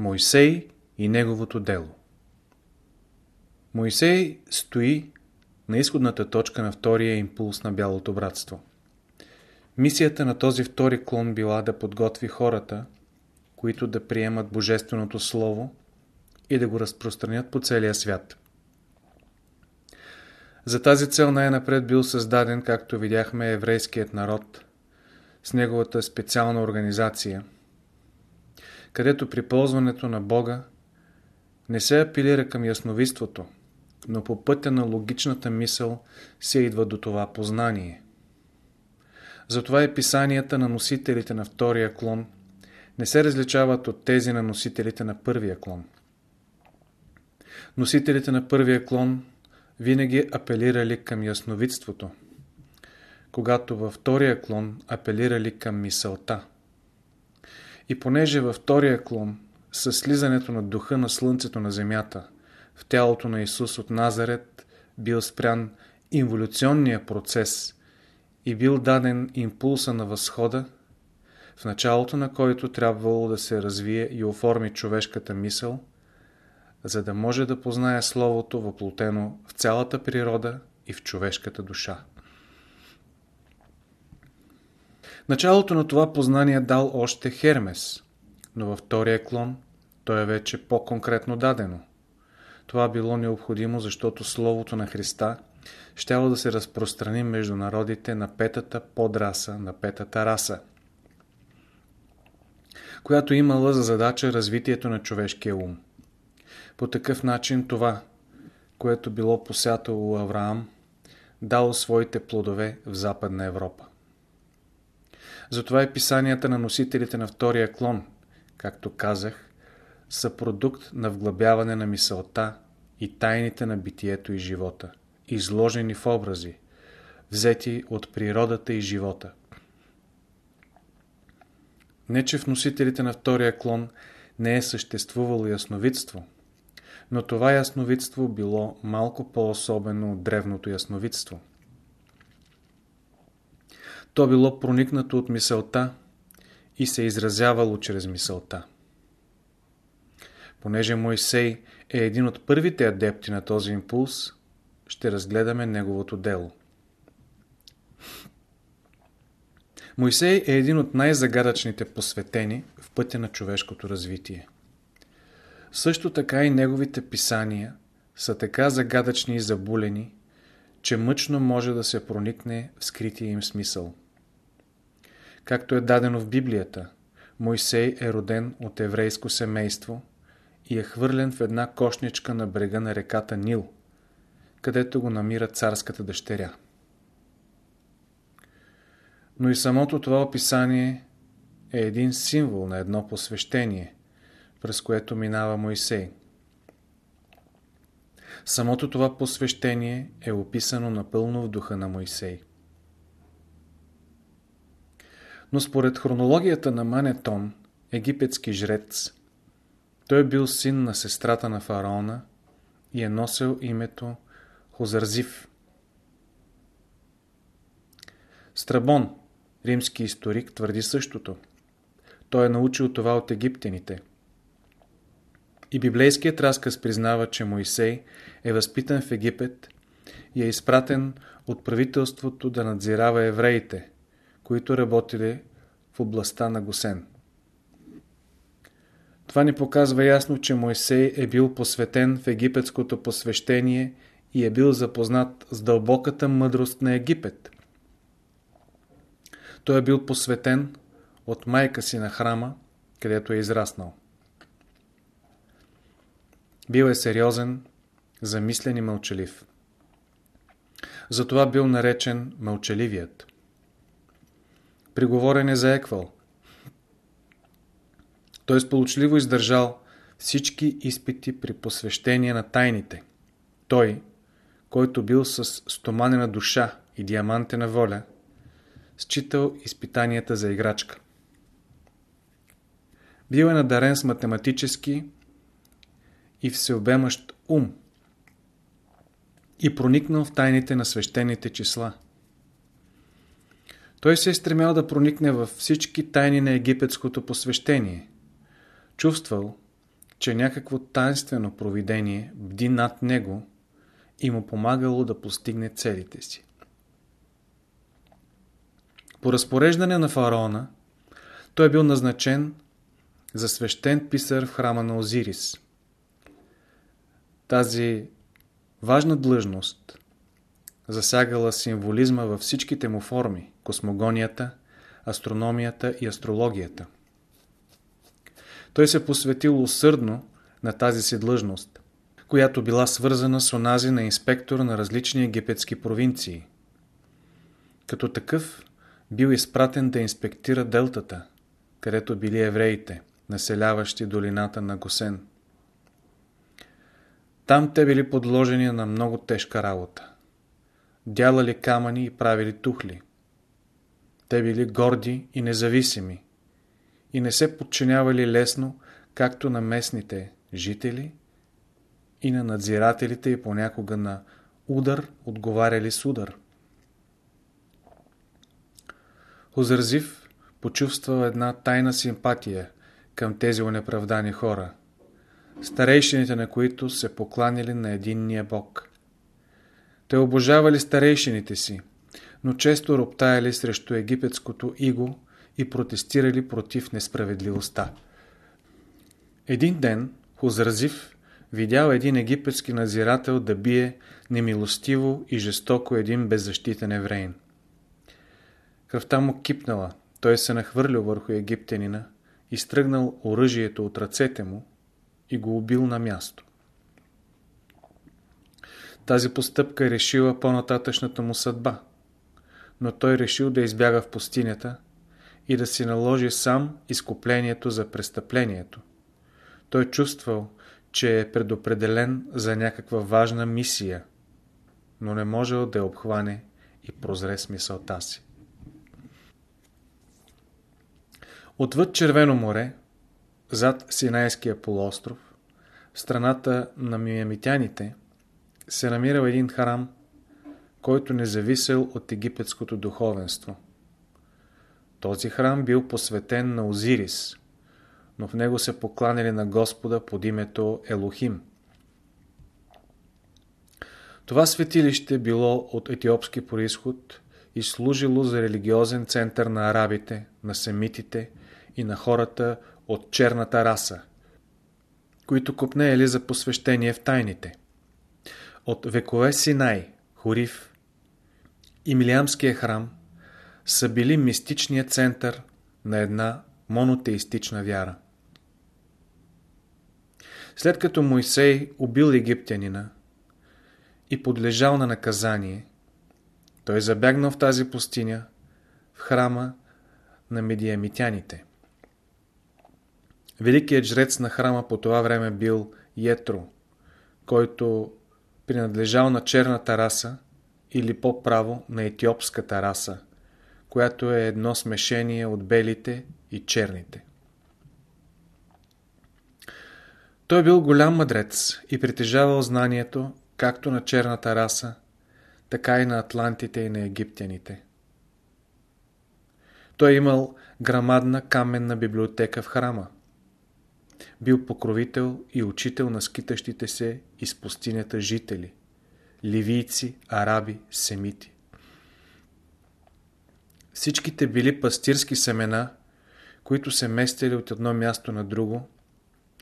Моисей и неговото дело Моисей стои на изходната точка на втория импулс на Бялото братство. Мисията на този втори клон била да подготви хората, които да приемат Божественото Слово и да го разпространят по целия свят. За тази цел най-напред бил създаден, както видяхме, еврейският народ с неговата специална организация, където при ползването на Бога не се апелира към ясновидството, но по пътя на логичната мисъл се идва до това познание. Затова и писанията на носителите на втория клон не се различават от тези на носителите на първия клон. Носителите на първия клон винаги апелирали към ясновидството, когато във втория клон апелирали към мисълта. И понеже във втория клон, със слизането на духа на слънцето на земята, в тялото на Исус от Назарет бил спрян инволюционния процес и бил даден импулса на възхода, в началото на който трябвало да се развие и оформи човешката мисъл, за да може да познае Словото въплотено в цялата природа и в човешката душа. Началото на това познание дал още Хермес, но във втория клон то е вече по-конкретно дадено. Това било необходимо, защото Словото на Христа щяло да се разпространи между народите на петата подраса, на петата раса, която имала за задача развитието на човешкия ум. По такъв начин това, което било посято у Авраам, дало своите плодове в Западна Европа. Затова и писанията на носителите на втория клон, както казах, са продукт на вглъбяване на мисълта и тайните на битието и живота, изложени в образи, взети от природата и живота. Не, че в носителите на втория клон не е съществувало ясновидство, но това ясновидство било малко по-особено от древното ясновидство. То било проникнато от мисълта и се изразявало чрез мисълта. Понеже Мойсей е един от първите адепти на този импулс, ще разгледаме неговото дело. Мойсей е един от най-загадъчните посветени в пътя на човешкото развитие. Също така и неговите писания са така загадъчни и забулени, че мъчно може да се проникне в скрития им смисъл. Както е дадено в Библията, Мойсей е роден от еврейско семейство и е хвърлен в една кошничка на брега на реката Нил, където го намира царската дъщеря. Но и самото това описание е един символ на едно посвещение, през което минава Моисей. Самото това посвещение е описано напълно в духа на Моисей. Но според хронологията на Манетон, египетски жрец, той е бил син на сестрата на фараона и е носил името Хозарзив. Страбон, римски историк, твърди същото. Той е научил това от египтяните. И библейският разказ признава, че Моисей е възпитан в Египет и е изпратен от правителството да надзирава евреите, които работили в областта на Госен. Това ни показва ясно, че Моисей е бил посветен в египетското посвещение и е бил запознат с дълбоката мъдрост на Египет. Той е бил посветен от майка си на храма, където е израснал. Бил е сериозен, замислен и мълчалив. Затова бил наречен мълчаливият. Приговорен е за еквал – той сполучливо издържал всички изпити при посвещение на тайните. Той, който бил с стоманена душа и диамантена воля, считал изпитанията за играчка. Бил е надарен с математически и всеобемащ ум и проникнал в тайните на свещените числа. Той се е стремял да проникне във всички тайни на египетското посвещение – чувствал, че някакво таинствено провидение бди над него и му помагало да постигне целите си. По разпореждане на фараона, той е бил назначен за свещен писар в храма на Озирис. Тази важна длъжност засягала символизма във всичките му форми – космогонията, астрономията и астрологията. Той се посветил усърдно на тази си длъжност, която била свързана с онази на инспектор на различни египетски провинции. Като такъв бил изпратен да инспектира делтата, където били евреите, населяващи долината на Госен. Там те били подложени на много тежка работа. Дялали камъни и правили тухли. Те били горди и независими и не се подчинявали лесно както на местните жители и на надзирателите и понякога на удар отговаряли с удар. Озързив почувствал една тайна симпатия към тези унеправдани хора, старейшините на които се покланили на единния Бог. Те обожавали старейшините си, но често роптаяли срещу египетското иго и протестирали против несправедливостта. Един ден Хозразив видял един египетски надзирател да бие немилостиво и жестоко един беззащитен евреин. Кръвта му кипнала, той се нахвърлил върху египтянина, изтръгнал оръжието от ръцете му и го убил на място. Тази постъпка решила по-нататъчната му съдба, но той решил да избяга в пустинята и да си наложи сам изкуплението за престъплението. Той чувствал, че е предопределен за някаква важна мисия, но не можел да я обхване и прозре смисълта си. Отвъд Червено море, зад Синайския полуостров, в страната на миямитяните, се намирал един храм, който не зависел от египетското духовенство. Този храм бил посветен на Озирис, но в него се покланили на Господа под името Елохим. Това светилище било от етиопски происход и служило за религиозен център на арабите, на семитите и на хората от черната раса, които купнеели за посвещение в тайните. От векове Синай, Хорив и Милиамския храм са били мистичният център на една монотеистична вяра. След като Моисей убил египтянина и подлежал на наказание, той забягнал в тази пустиня, в храма на медиамитяните. Великият жрец на храма по това време бил Етро, който принадлежал на черната раса или по-право на етиопската раса, която е едно смешение от белите и черните. Той бил голям мъдрец и притежавал знанието както на черната раса, така и на атлантите и на египтяните. Той имал грамадна каменна библиотека в храма. Бил покровител и учител на скитащите се из пустинята жители, ливийци, араби, семити. Всичките били пастирски семена, които се местели от едно място на друго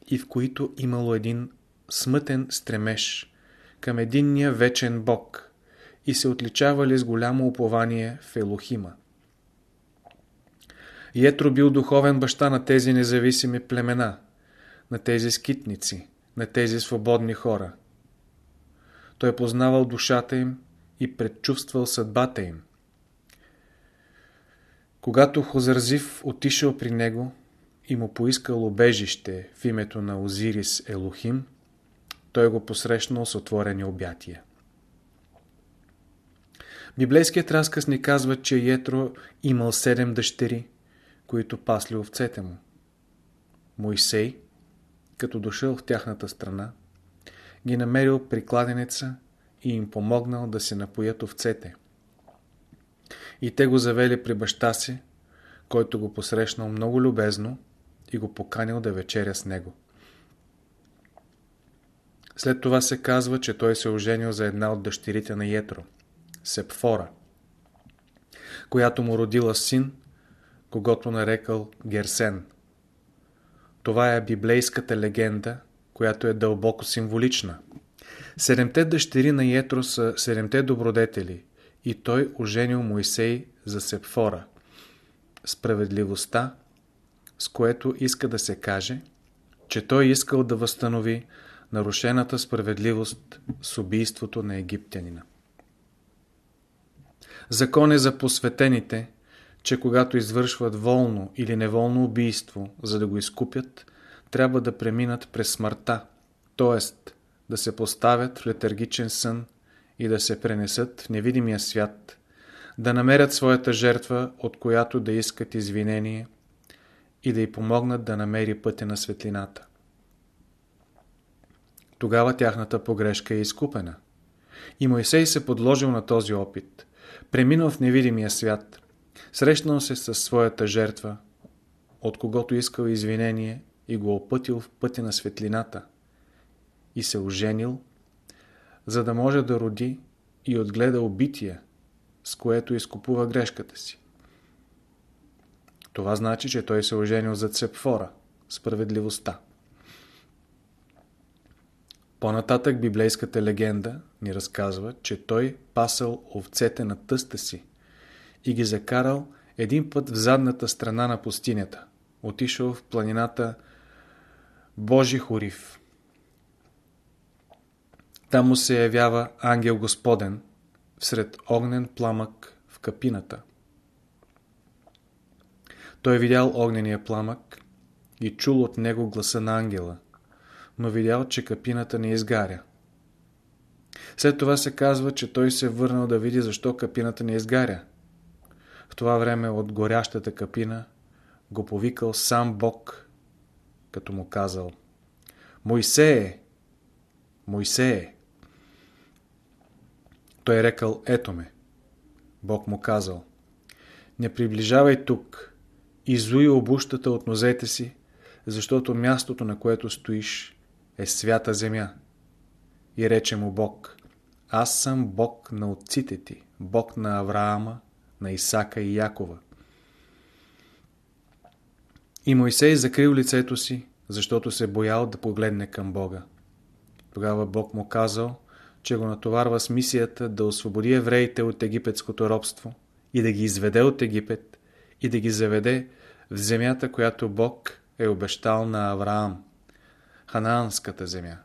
и в които имало един смътен стремеж към единния вечен Бог и се отличавали с голямо упование в Елохима. Етро бил духовен баща на тези независими племена, на тези скитници, на тези свободни хора. Той познавал душата им и предчувствал съдбата им. Когато Хозързив отишъл при него и му поискал обежище в името на Озирис Елохим, той го посрещнал с отворени обятия. Библейският разказ ни казва, че Етро имал седем дъщери, които пасли овцете му. Моисей, като дошъл в тяхната страна, ги намерил при кладенеца и им помогнал да се напоят овцете. И те го завели при баща си, който го посрещнал много любезно и го поканил да вечеря с него. След това се казва, че той се оженил за една от дъщерите на Йетро, Сепфора, която му родила син, когато нарекал Герсен. Това е библейската легенда, която е дълбоко символична. Седемте дъщери на Йетро са седемте добродетели и той оженил Моисей за Сепфора. Справедливостта, с което иска да се каже, че той искал да възстанови нарушената справедливост с убийството на египтянина. Закон е за посветените, че когато извършват волно или неволно убийство, за да го изкупят, трябва да преминат през смъртта, т.е. да се поставят в летаргичен сън и да се пренесат в невидимия свят, да намерят своята жертва, от която да искат извинение и да й помогнат да намери пътя на светлината. Тогава тяхната погрешка е изкупена. И Моисей се подложил на този опит. Преминал в невидимия свят. Срещнал се със своята жертва, от когото искал извинение и го опътил в пътя на светлината. И се оженил, за да може да роди и отгледа убития, с което изкупува грешката си. Това значи, че той се оженил за Цепфора, справедливостта. По-нататък библейската легенда ни разказва, че той пасал овцете на тъста си и ги закарал един път в задната страна на пустинята. Отишъл в планината Божи Хорив. Там му се явява ангел Господен всред огнен пламък в капината. Той е видял огнения пламък и чул от него гласа на ангела – но видял, че капината не изгаря. След това се казва, че той се върнал да види защо капината не изгаря. В това време от горящата капина го повикал сам Бог, като му казал Моисее! Моисее! Той рекал Ето ме. Бог му казал Не приближавай тук, изуй обущата от нозете си, защото мястото, на което стоиш, е свята земя. И рече му Бог, аз съм Бог на отците ти, Бог на Авраама, на Исака и Якова. И Мойсей закрил лицето си, защото се боял да погледне към Бога. Тогава Бог му казал, че го натоварва с мисията да освободи евреите от египетското робство и да ги изведе от Египет и да ги заведе в земята, която Бог е обещал на Авраам. Ханаанската земя.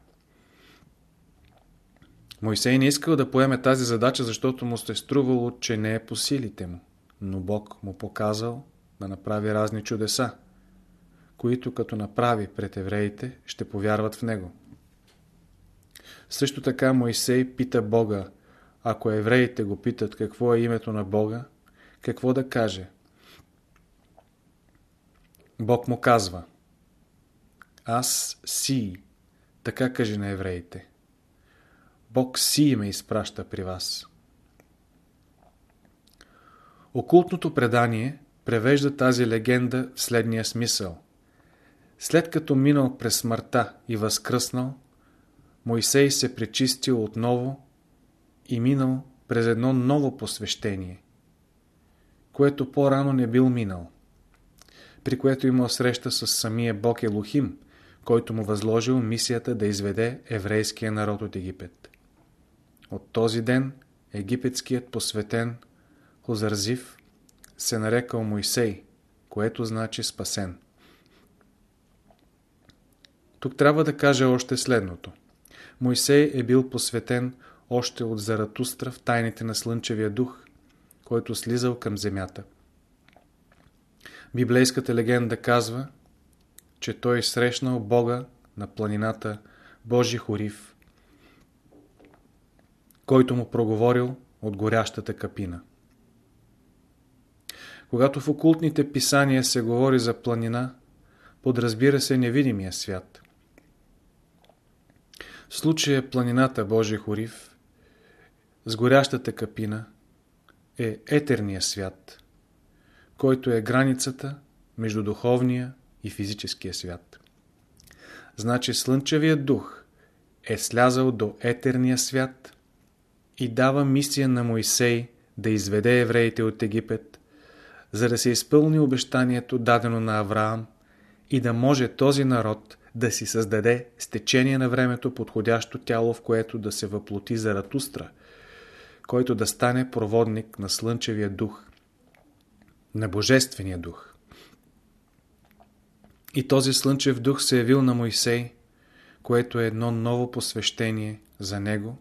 Мойсей не искал да поеме тази задача, защото му се струвало, че не е по силите му. Но Бог му показал да направи разни чудеса, които като направи пред евреите, ще повярват в него. Също така Мойсей пита Бога, ако евреите го питат какво е името на Бога, какво да каже. Бог му казва – аз си, така каже на евреите. Бог си ме изпраща при вас. Окултното предание превежда тази легенда в следния смисъл. След като минал през смъртта и възкръснал, Мойсей се пречистил отново и минал през едно ново посвещение, което по-рано не бил минал, при което имал среща с самия Бог Елохим, който му възложил мисията да изведе еврейския народ от Египет. От този ден египетският посветен Хозарзив се нарекал Моисей, което значи спасен. Тук трябва да кажа още следното. Моисей е бил посветен още от Заратустра в тайните на Слънчевия дух, който слизал към земята. Библейската легенда казва, че той срещнал Бога на планината Божи Хорив, който му проговорил от горящата капина. Когато в окултните писания се говори за планина, подразбира се невидимия свят. В случая планината Божи Хорив с горящата капина е етерния свят, който е границата между духовния и физическия свят. Значи Слънчевият дух е слязал до етерния свят и дава мисия на Моисей да изведе евреите от Египет, за да се изпълни обещанието дадено на Авраам и да може този народ да си създаде с течение на времето подходящо тяло, в което да се въплоти Заратустра, който да стане проводник на Слънчевия дух, на Божествения дух. И този Слънчев дух се явил на Моисей, което е едно ново посвещение за него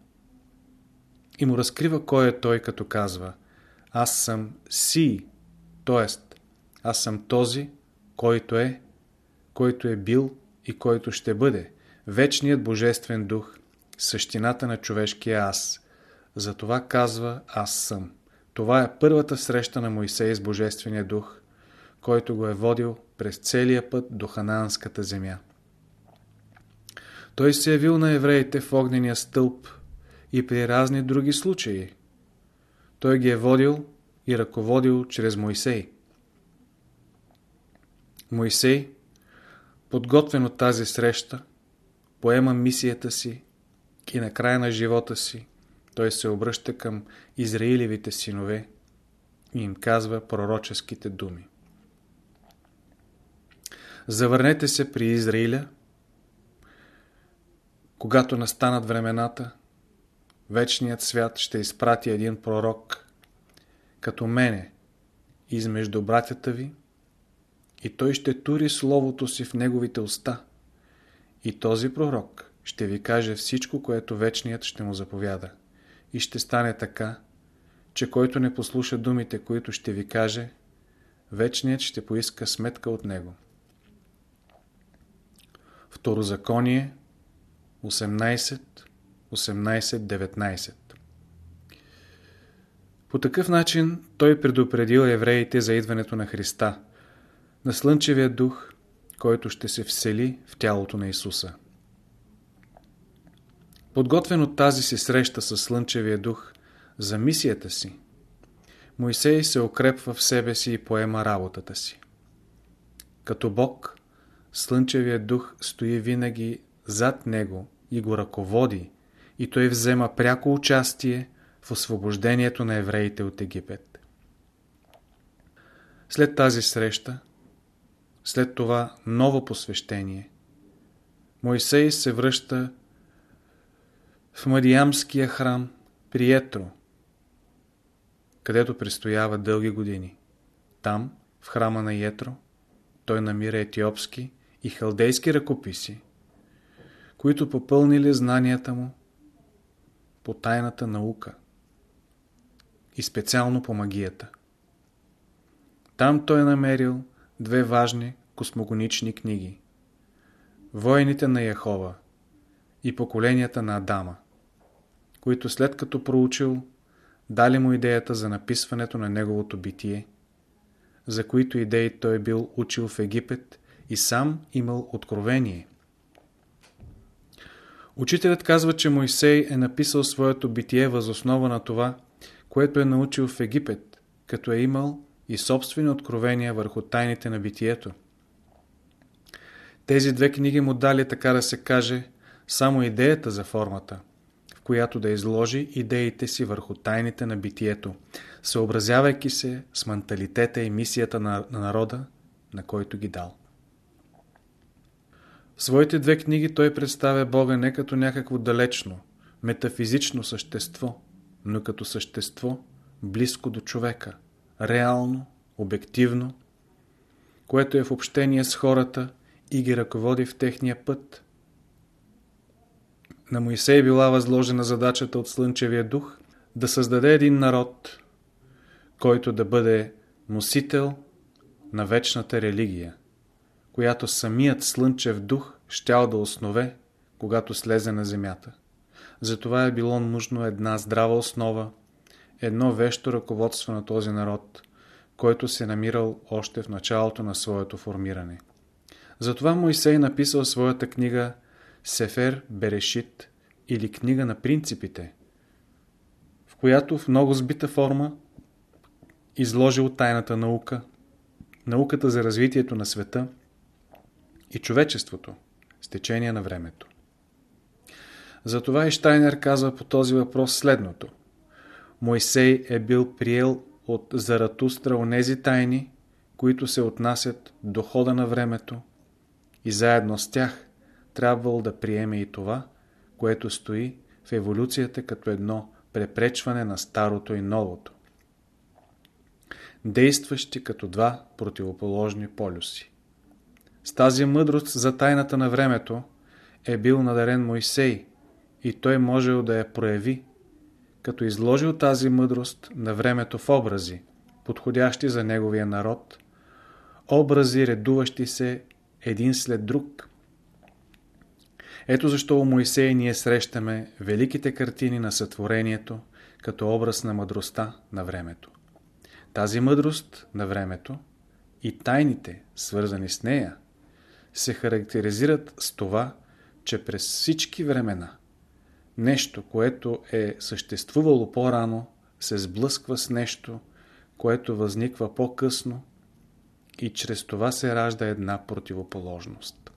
и му разкрива кой е той, като казва Аз съм Си, т.е. аз съм този, който е, който е бил и който ще бъде, вечният Божествен дух, същината на човешкия аз. Затова казва Аз съм. Това е първата среща на Моисей с Божествения дух, който го е водил през целия път до Ханаанската земя. Той се е явил на евреите в огнения стълб и при разни други случаи. Той ги е водил и ръководил чрез Моисей. Моисей, подготвен от тази среща, поема мисията си и на края на живота си той се обръща към Израилевите синове и им казва пророческите думи. Завърнете се при Израиля, когато настанат времената, вечният свят ще изпрати един пророк, като мене, измежду братята ви, и той ще тури словото си в неговите уста. И този пророк ще ви каже всичко, което вечният ще му заповяда. И ще стане така, че който не послуша думите, които ще ви каже, вечният ще поиска сметка от него. Второзаконие 18, 18, 19 По такъв начин той предупредил евреите за идването на Христа, на Слънчевия дух, който ще се всели в тялото на Исуса. Подготвен от тази си среща с Слънчевия дух за мисията си, Моисей се укрепва в себе си и поема работата си. Като Бог, Слънчевия дух стои винаги зад него и го ръководи и той взема пряко участие в освобождението на евреите от Египет. След тази среща, след това ново посвещение, Моисей се връща в Мадиямския храм при Етро, където престоява дълги години. Там, в храма на Етро, той намира етиопски и халдейски ръкописи, които попълнили знанията му по тайната наука и специално по магията. Там той е намерил две важни космогонични книги Войните на Яхова и Поколенията на Адама, които след като проучил, дали му идеята за написването на неговото битие, за които идеи той бил учил в Египет и сам имал откровение – Учителят казва, че Мойсей е написал своето битие възоснова на това, което е научил в Египет, като е имал и собствени откровения върху тайните на битието. Тези две книги му дали, така да се каже, само идеята за формата, в която да изложи идеите си върху тайните на битието, съобразявайки се с менталитета и мисията на, на народа, на който ги дал. В своите две книги той представя Бога не като някакво далечно, метафизично същество, но като същество близко до човека, реално, обективно, което е в общение с хората и ги ръководи в техния път. На Моисей била възложена задачата от Слънчевия дух да създаде един народ, който да бъде носител на вечната религия която самият слънчев дух щял да основе, когато слезе на земята. Затова е било нужно една здрава основа, едно вещо ръководство на този народ, който се намирал още в началото на своето формиране. Затова Моисей написал своята книга Сефер Берешит или книга на принципите, в която в много сбита форма изложил тайната наука, науката за развитието на света – и човечеството с течение на времето. Затова и Штайнер казва по този въпрос следното. Мойсей е бил приел от Заратустра онези тайни, които се отнасят до хода на времето и заедно с тях трябвало да приеме и това, което стои в еволюцията като едно препречване на старото и новото, действащи като два противоположни полюси. С тази мъдрост за тайната на времето е бил надарен Мойсей и той можел да я прояви, като изложил тази мъдрост на времето в образи, подходящи за неговия народ, образи редуващи се един след друг. Ето защо у Моисей ние срещаме великите картини на сътворението като образ на мъдростта на времето. Тази мъдрост на времето и тайните, свързани с нея, се характеризират с това, че през всички времена нещо, което е съществувало по-рано, се сблъсква с нещо, което възниква по-късно и чрез това се ражда една противоположност.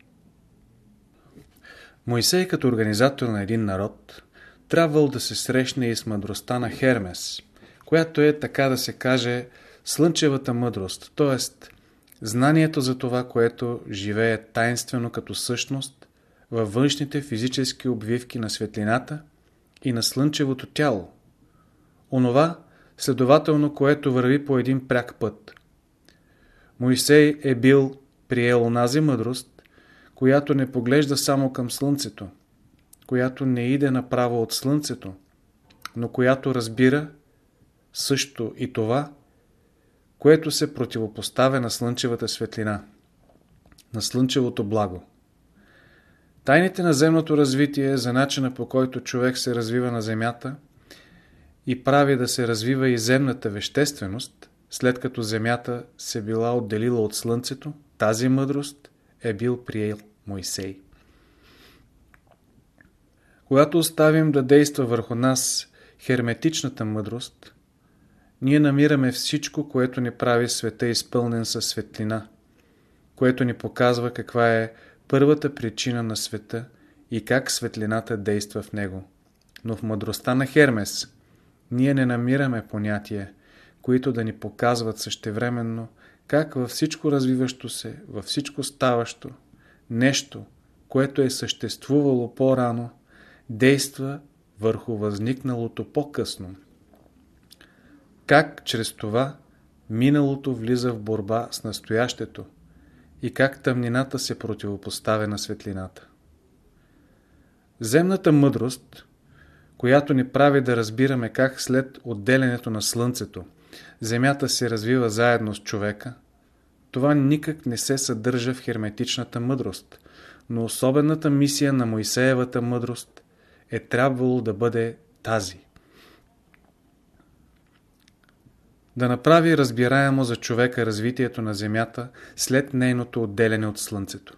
Моисей като организатор на един народ трябвал да се срещне и с мъдростта на Хермес, която е, така да се каже, слънчевата мъдрост, т.е. знанието за това, което живее тайнствено като същност във външните физически обвивки на светлината и на слънчевото тяло. Онова, следователно, което върви по един пряк път. Моисей е бил приел онази мъдрост, която не поглежда само към слънцето, която не иде направо от слънцето, но която разбира също и това, което се противопоставя на слънчевата светлина, на слънчевото благо. Тайните на земното развитие за начина по който човек се развива на земята и прави да се развива и земната вещественост, след като земята се била отделила от слънцето, тази мъдрост е бил приел Моисей. Когато оставим да действа върху нас херметичната мъдрост, ние намираме всичко, което ни прави света изпълнен със светлина, което ни показва каква е първата причина на света и как светлината действа в него. Но в мъдростта на Хермес ние не намираме понятия, които да ни показват същевременно как във всичко развиващо се, във всичко ставащо, нещо, което е съществувало по-рано, действа върху възникналото по-късно. Как чрез това миналото влиза в борба с настоящето и как тъмнината се противопоставя на светлината. Земната мъдрост, която ни прави да разбираме как след отделянето на Слънцето Земята се развива заедно с човека, това никак не се съдържа в херметичната мъдрост, но особената мисия на Моисеевата мъдрост е трябвало да бъде тази. Да направи разбираемо за човека развитието на Земята след нейното отделяне от Слънцето.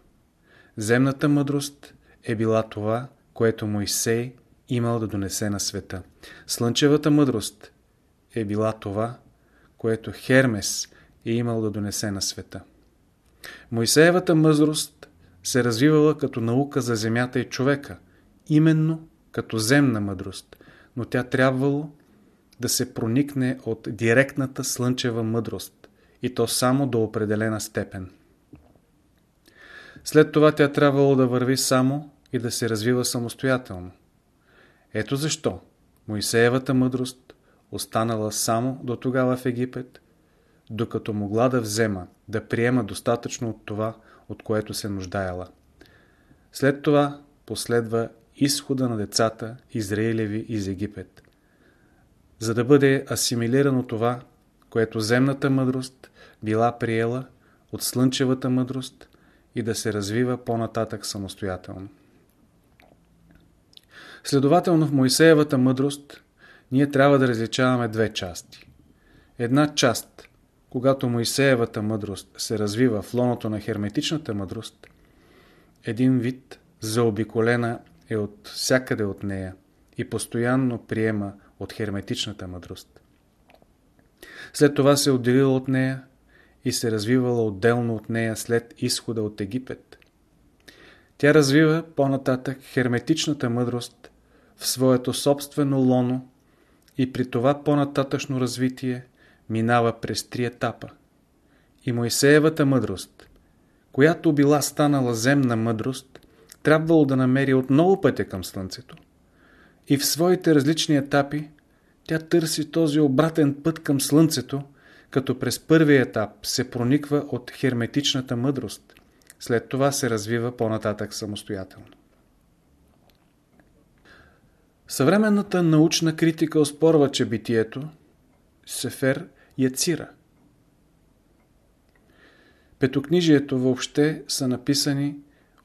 Земната мъдрост е била това, което Моисей имал да донесе на света. Слънчевата мъдрост е била това, което Хермес е имал да донесе на света. Моисеевата мъдрост се развивала като наука за земята и човека, именно като земна мъдрост, но тя трябвало да се проникне от директната слънчева мъдрост и то само до определена степен. След това тя трябвало да върви само и да се развива самостоятелно. Ето защо Моисеевата мъдрост останала само до тогава в Египет, докато могла да взема, да приема достатъчно от това, от което се нуждаела. След това последва изхода на децата Израилеви из Египет. За да бъде асимилирано това, което земната мъдрост била приела от слънчевата мъдрост и да се развива по-нататък самостоятелно. Следователно в Моисеевата мъдрост ние трябва да различаваме две части. Една част, когато Моисеевата мъдрост се развива в лоното на херметичната мъдрост, един вид заобиколена е от всякъде от нея и постоянно приема от херметичната мъдрост. След това се отделила от нея и се развивала отделно от нея след изхода от Египет. Тя развива по-нататък херметичната мъдрост в своето собствено лоно и при това по-нататъчно развитие минава през три етапа. И Моисеевата мъдрост, която била станала земна мъдрост, трябвало да намери отново пътя към Слънцето. И в своите различни етапи тя търси този обратен път към Слънцето, като през първия етап се прониква от херметичната мъдрост, след това се развива по-нататък самостоятелно. Съвременната научна критика оспорва, че битието Сефер Яцира. Петокнижието въобще са написани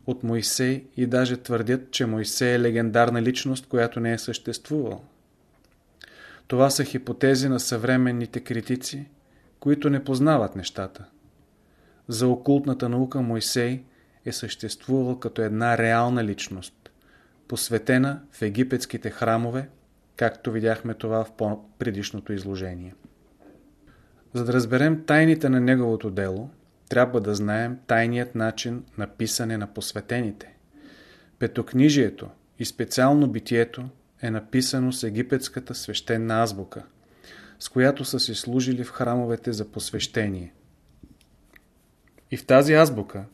от Моисей и даже твърдят, че Моисей е легендарна личност, която не е съществувала. Това са хипотези на съвременните критици, които не познават нещата. За окултната наука Моисей е съществувал като една реална личност, посветена в египетските храмове, както видяхме това в предишното изложение. За да разберем тайните на неговото дело, трябва да знаем тайният начин на писане на посветените. Петокнижието и специално битието е написано с египетската свещена азбука, с която са си служили в храмовете за посвещение. И в тази азбука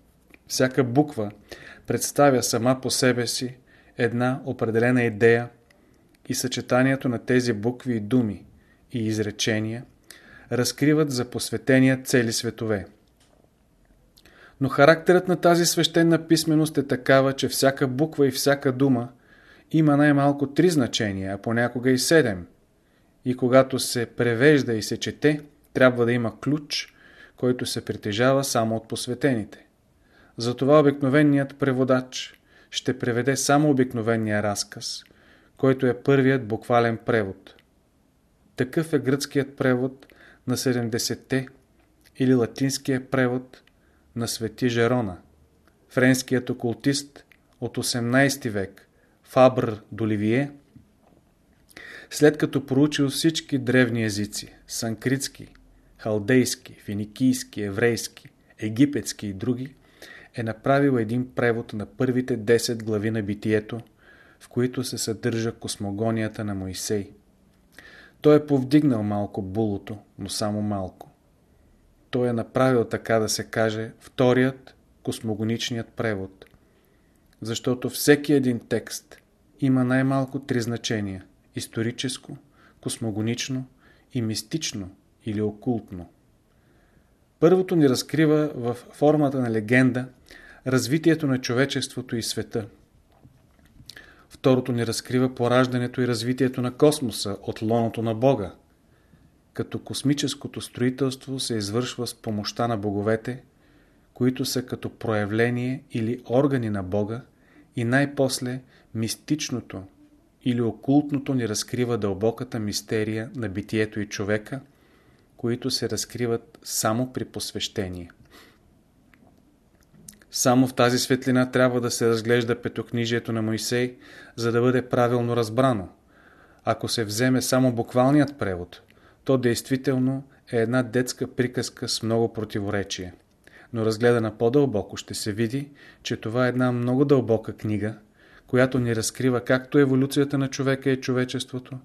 всяка буква представя сама по себе си една определена идея и съчетанието на тези букви и думи и изречения разкриват за посветения цели светове. Но характерът на тази свещена писменост е такава, че всяка буква и всяка дума има най-малко три значения, а понякога и седем. И когато се превежда и се чете, трябва да има ключ, който се притежава само от посветените. Затова обикновеният преводач ще преведе само обикновения разказ, който е първият буквален превод. Такъв е гръцкият превод на 70-те или латинският превод на свети Жерона, френският окултист от 18 век Фабр Доливие, след като проучил всички древни езици – санкритски, халдейски, финикийски, еврейски, египетски и други, е направил един превод на първите 10 глави на битието, в които се съдържа космогонията на Моисей. Той е повдигнал малко булото, но само малко. Той е направил така да се каже вторият космогоничният превод. Защото всеки един текст има най-малко три значения – историческо, космогонично и мистично или окултно. Първото ни разкрива в формата на легенда развитието на човечеството и света. Второто ни разкрива пораждането и развитието на космоса от лоното на Бога, като космическото строителство се извършва с помощта на боговете, които са като проявление или органи на Бога и най-после мистичното или окултното ни разкрива дълбоката мистерия на битието и човека, които се разкриват само при посвещение. Само в тази светлина трябва да се разглежда петокнижието на Моисей, за да бъде правилно разбрано. Ако се вземе само буквалният превод, то действително е една детска приказка с много противоречия. Но разгледана по-дълбоко ще се види, че това е една много дълбока книга, която ни разкрива както еволюцията на човека и човечеството,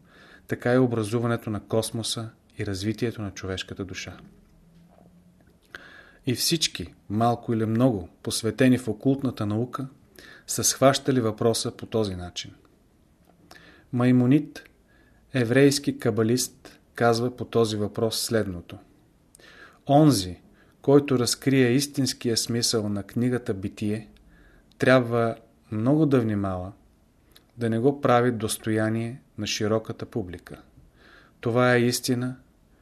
така и образуването на космоса и развитието на човешката душа. И всички, малко или много, посветени в окултната наука, са схващали въпроса по този начин. Маймонит, еврейски кабалист, казва по този въпрос следното. Онзи, който разкрие истинския смисъл на книгата Битие, трябва много да внимава, да не го прави достояние на широката публика. Това е истина,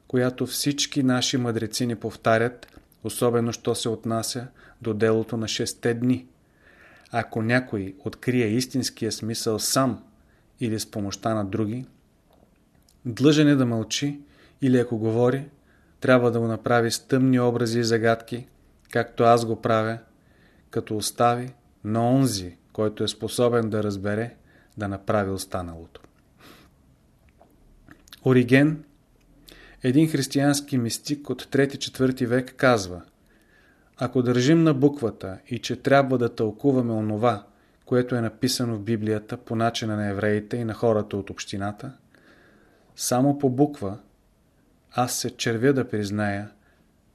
която всички наши мъдреци ни повтарят, особено що се отнася до делото на шесте дни. Ако някой открие истинския смисъл сам или с помощта на други, длъжен е да мълчи или ако говори, трябва да го направи с тъмни образи и загадки, както аз го правя, като остави на онзи, който е способен да разбере, да направи останалото. Ориген, един християнски мистик от 3-4 век казва Ако държим на буквата и че трябва да тълкуваме онова, което е написано в Библията по начина на евреите и на хората от общината, само по буква аз се червя да призная,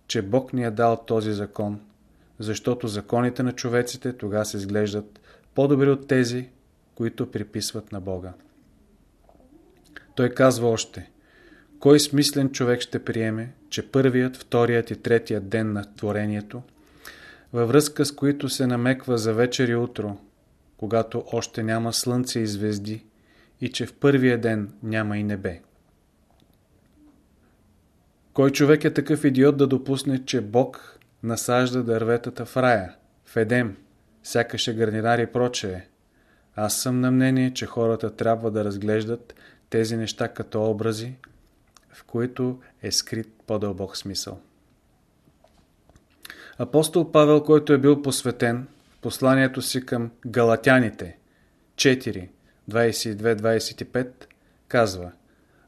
че Бог ни е дал този закон, защото законите на човеците тогава се изглеждат по-добри от тези, които приписват на Бога. Той казва още, кой смислен човек ще приеме, че първият, вторият и третият ден на творението, във връзка с които се намеква за вечер и утро, когато още няма слънце и звезди, и че в първия ден няма и небе. Кой човек е такъв идиот да допусне, че Бог насажда дърветата в рая, в Едем, сякаше градинар и прочее? Аз съм на мнение, че хората трябва да разглеждат тези неща като образи, в които е скрит по-дълбок смисъл. Апостол Павел, който е бил посветен в посланието си към галатяните 4, 22-25, казва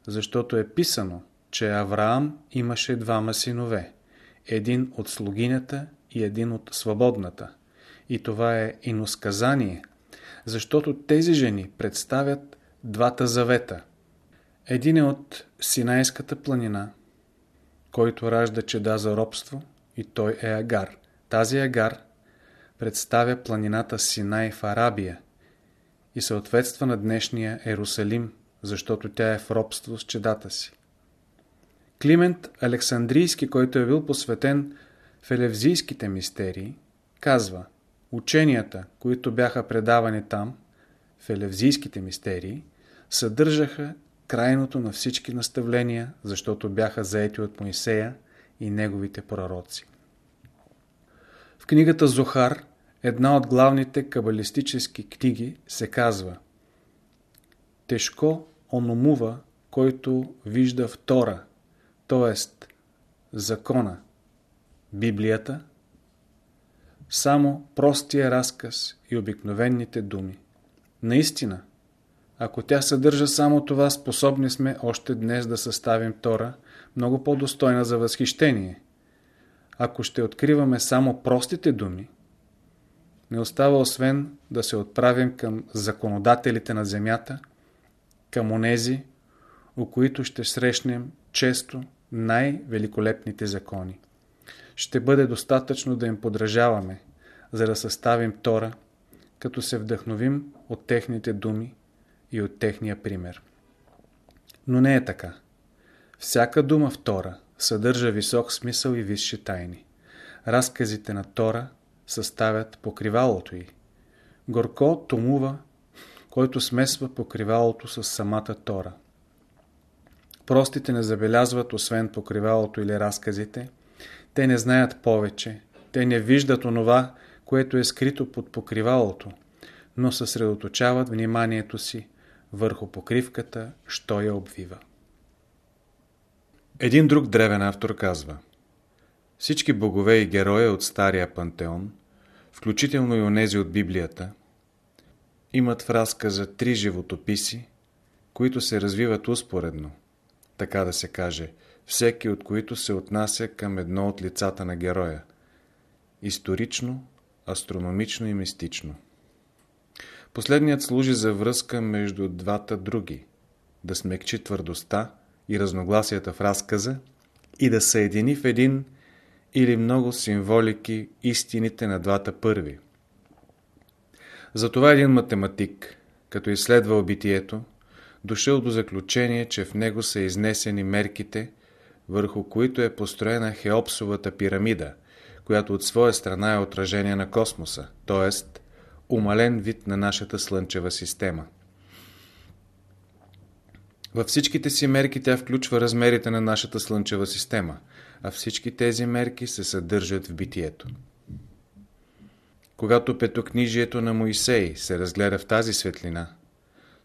Защото е писано, че Авраам имаше двама синове, един от слугинята и един от свободната. И това е иносказание, защото тези жени представят двата завета. Един е от Синайската планина, който ражда чеда за робство и той е Агар. Тази Агар представя планината Синай в Арабия и съответства на днешния Ерусалим, защото тя е в робство с чедата си. Климент Александрийски, който е бил посветен в елевзийските мистерии, казва Ученията, които бяха предавани там, в елевзийските мистерии, съдържаха крайното на всички наставления, защото бяха заети от Моисея и неговите пророци. В книгата Зохар, една от главните кабалистически книги, се казва Тежко ономува, който вижда втора, т.е. закона, Библията, само простия разказ и обикновените думи. Наистина, ако тя съдържа само това, способни сме още днес да съставим Тора, много по-достойна за възхищение. Ако ще откриваме само простите думи, не остава освен да се отправим към законодателите на земята, към онези, у които ще срещнем често най-великолепните закони. Ще бъде достатъчно да им подражаваме, за да съставим Тора, като се вдъхновим от техните думи и от техния пример. Но не е така. Всяка дума в Тора съдържа висок смисъл и висши тайни. Разказите на Тора съставят покривалото й. Горко томува, който смесва покривалото с самата Тора. Простите не забелязват, освен покривалото или разказите. Те не знаят повече. Те не виждат онова, което е скрито под покривалото, но съсредоточават вниманието си върху покривката, що я обвива. Един друг древен автор казва Всички богове и герои от стария пантеон, включително и онези от Библията, имат в разказа три животописи, които се развиват успоредно, така да се каже, всеки от които се отнася към едно от лицата на героя – исторично, астрономично и мистично. Последният служи за връзка между двата други, да смекчи твърдостта и разногласията в разказа и да съедини в един или много символики истините на двата първи. Затова един математик, като изследва битието, дошъл до заключение, че в него са изнесени мерките, върху които е построена Хеопсовата пирамида, която от своя страна е отражение на космоса, т.е. умален вид на нашата Слънчева система. Във всичките си мерки тя включва размерите на нашата Слънчева система, а всички тези мерки се съдържат в битието. Когато петокнижието на Моисей се разгледа в тази светлина,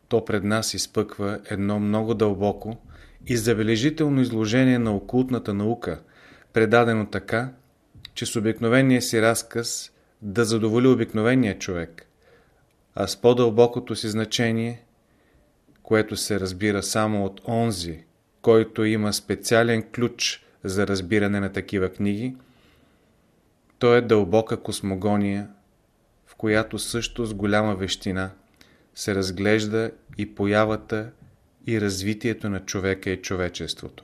то пред нас изпъква едно много дълбоко и забележително изложение на окултната наука, предадено така, че с обикновения си разказ да задоволи обикновения човек, а с по-дълбокото си значение, което се разбира само от онзи, който има специален ключ за разбиране на такива книги, то е дълбока космогония, в която също с голяма вещина се разглежда и появата и развитието на човека и човечеството.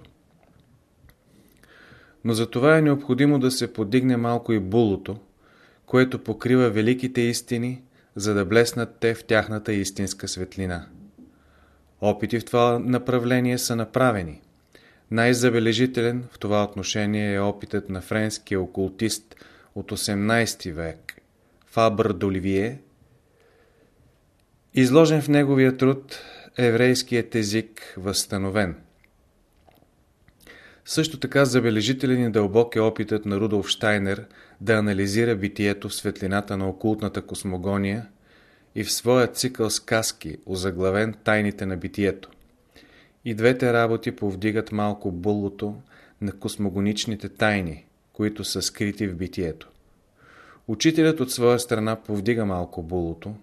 Но за това е необходимо да се подигне малко и булото, което покрива великите истини, за да блеснат те в тяхната истинска светлина. Опити в това направление са направени. Най-забележителен в това отношение е опитът на френския окултист от 18 век Фабър Доливие, изложен в неговия труд Еврейският език възстановен. Също така забележителен и дълбок е опитът на Рудолф Штайнер да анализира битието в светлината на окултната космогония и в своя цикъл сказки, озаглавен Тайните на битието. И двете работи повдигат малко булото на космогоничните тайни, които са скрити в битието. Учителят от своя страна повдига малко булото,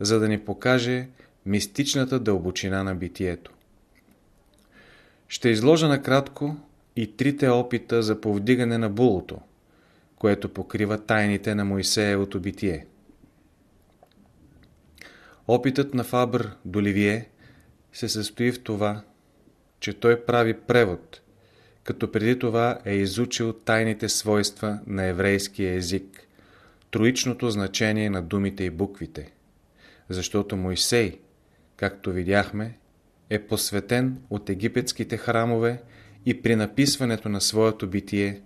за да ни покаже мистичната дълбочина на битието. Ще изложа накратко и трите опита за повдигане на булото, което покрива тайните на Моисеевото битие. Опитът на Фабър Доливие се състои в това, че той прави превод, като преди това е изучил тайните свойства на еврейския език, троичното значение на думите и буквите, защото Моисей, както видяхме, е посветен от египетските храмове и при написването на своето битие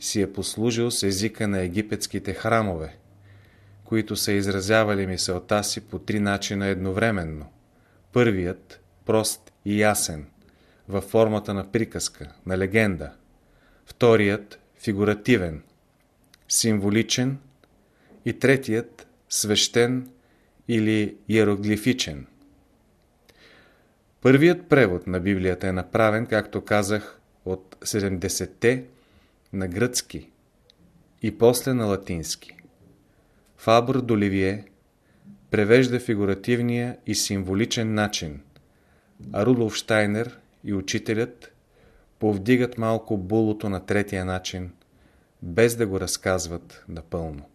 си е послужил с езика на египетските храмове, които са изразявали мисълта си по три начина едновременно. Първият – прост и ясен, във формата на приказка, на легенда. Вторият – фигуративен, символичен и третият – свещен или иероглифичен. Първият превод на Библията е направен, както казах, от 70-те на гръцки и после на латински. Фабр Доливие превежда фигуративния и символичен начин, а Рудолф Штайнер и учителят повдигат малко булото на третия начин, без да го разказват напълно.